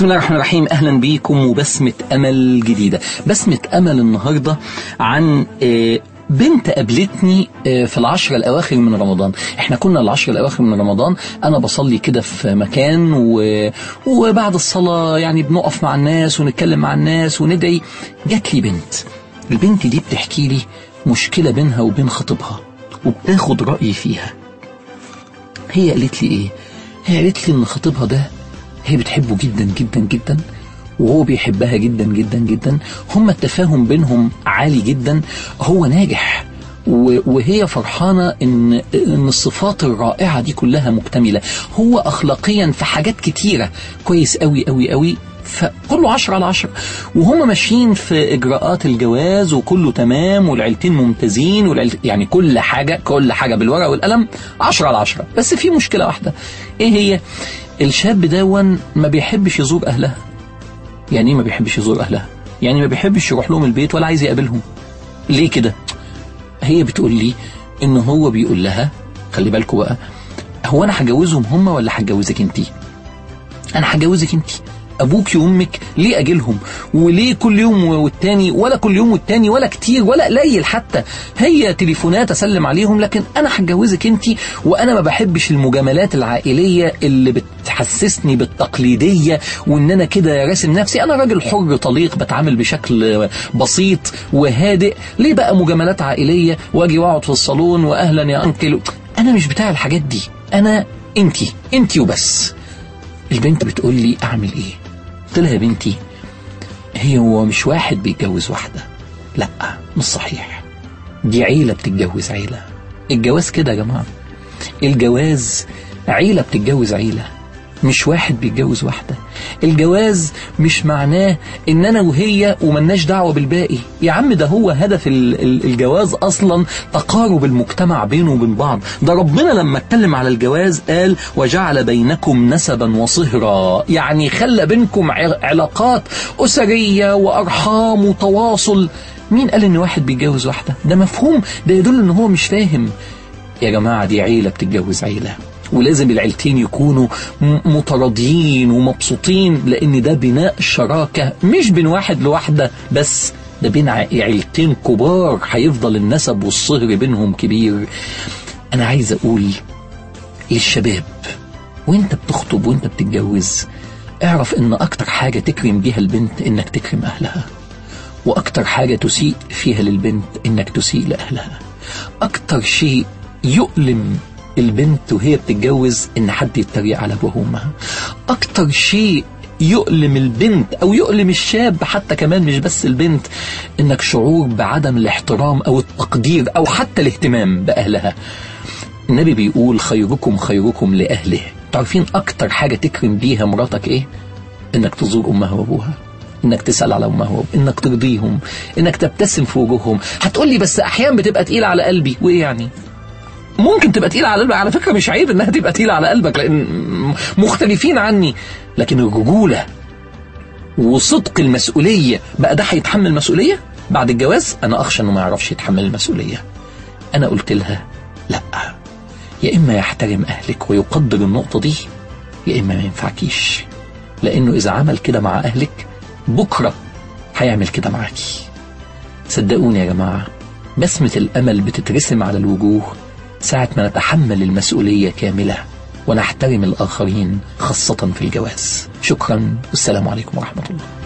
بسم الله الرحمن الرحيم. أهلا بيكم وبسمة أمل جديدة. بسمة أمل النهاردة عن آه، بنت قابلتني آه، في العشر الأواخر من رمضان. إحنا كنا العشر الأواخر من رمضان. أنا بصلي كده في مكان و... وبعد الصلاة يعني بنقف مع الناس ونتكلم مع الناس وندعي. جات لي بنت. البنت دي بتحكي لي مشكلة بينها وبين خطيبها وبتاخد رأيي فيها. هي قالت لي إيه؟ هي قالت لي إن خطيبها ده هي بتحبه جدا جدا جدا وهو بيحبها جدا جدا جدا. هما التفاهم بينهم عالي جدا. هو ناجح وهي فرحانة إن إن الصفات الرائعة دي كلها مكتملة. هو أخلاقيا في حاجات كتيرة كويس أوي أوي أوي. فكله عشرة على عشرة. وهم ماشيين في إجراءات الجواز وكله تمام والعيلتين ممتازين والعيلت... يعني كل حاجة كل حاجة بالورقة والقلم عشرة على عشرة. بس في مشكلة واحدة. إيه هي؟ الشاب دون ما بيحبش يزور أهلها. يعني إيه ما بيحبش يزور أهلها؟ يعني ما بيحبش يروح لهم البيت ولا عايز يقابلهم. ليه كده؟ هي بتقول لي إن هو بيقول لها خلي بالكوا بقى هو أنا هجوزهم هم ولا هتجوزك أنتي؟ أنا هجوزك أنتي. أبوك وأمك ليه اجلهم وليه كل يوم والتاني ولا كل يوم والتاني ولا كتير ولا قليل حتى؟ هي تليفونات أسلم عليهم لكن أنا هتجوزك انتي وأنا ما بحبش المجاملات العائلية اللي بتحسسني بالتقليدية وإن أنا كده راسم نفسي. أنا راجل حر طليق بتعامل بشكل بسيط وهادئ. ليه بقى مجاملات عائلية؟ وأجي وأقعد في الصالون واهلا يا أنكل. أنا مش بتاع الحاجات دي. أنا أنتي أنتي وبس. البنت بتقول لي أعمل إيه؟ قلت لها يا بنتي هي هو مش واحد بيتجوز واحدة. لا مش صحيح. دي عيلة بتتجوز عيلة. الجواز كده يا جماعة. الجواز عيلة بتتجوز عيلة. مش واحد بيتجوز واحدة. الجواز مش معناه إن أنا وهي وملناش دعوة بالباقي. يا عم ده هو هدف ال- ال- الجواز أصلا تقارب المجتمع بينه وبين بعض. ده ربنا لما اتكلم على الجواز قال وجعل بينكم نسبا وصهرا. يعني خلى بينكم علاقات أسرية وأرحام وتواصل. مين قال إن واحد بيتجوز واحدة؟ ده مفهوم. ده يدل إن هو مش فاهم. يا جماعة دي عيلة بتتجوز عيلة. ولازم العيلتين يكونوا متراضيين ومبسوطين لأن ده بناء شراكة مش بين واحد لواحدة بس ده بين عيلتين كبار هيفضل النسب والصهر بينهم كبير. أنا عايز أقول للشباب وأنت بتخطب وأنت بتتجوز اعرف إن أكتر حاجة تكرم بيها البنت إنك تكرم أهلها وأكتر حاجة تسيء فيها للبنت إنك تسيء لأهلها. أكتر شيء يؤلم البنت وهي بتتجوز إن حد يتريق على أبوها وأمها. أكتر شيء يؤلم البنت أو يؤلم الشاب حتى كمان مش بس البنت إنك شعور بعدم الاحترام أو التقدير أو حتى الاهتمام بأهلها. النبي بيقول خيركم خيركم لأهله. تعرفين أكتر حاجة تكرم بيها مراتك إيه؟ إنك تزور أمها وأبوها إنك تسأل على أمها وأبوها إنك ترضيهم إنك تبتسم في وجوههم. هتقولي بس أحيانا بتبقى تقيلة على قلبي. وإيه يعني؟ ممكن تبقى تقيلة على قلبك. على فكرة مش عيب إنها تبقى تقيلة على قلبك لأن مختلفين عني. لكن الرجولة وصدق المسؤولية بقى ده هيتحمل مسؤولية؟ بعد الجواز أنا أخشى إنه ما يعرفش يتحمل المسؤولية. أنا قلت لها لأ. يا إما يحترم أهلك ويقدر النقطة دي يا إما ما ينفعكيش. لأنه إذا عمل كده مع أهلك بكرة هيعمل كده معاكي. صدقوني يا جماعة بسمة الأمل بتترسم على الوجوه. ساعة ما نتحمل المسؤولية كاملة ونحترم الآخرين خاصة في الجواز. شكرا. والسلام عليكم ورحمة الله.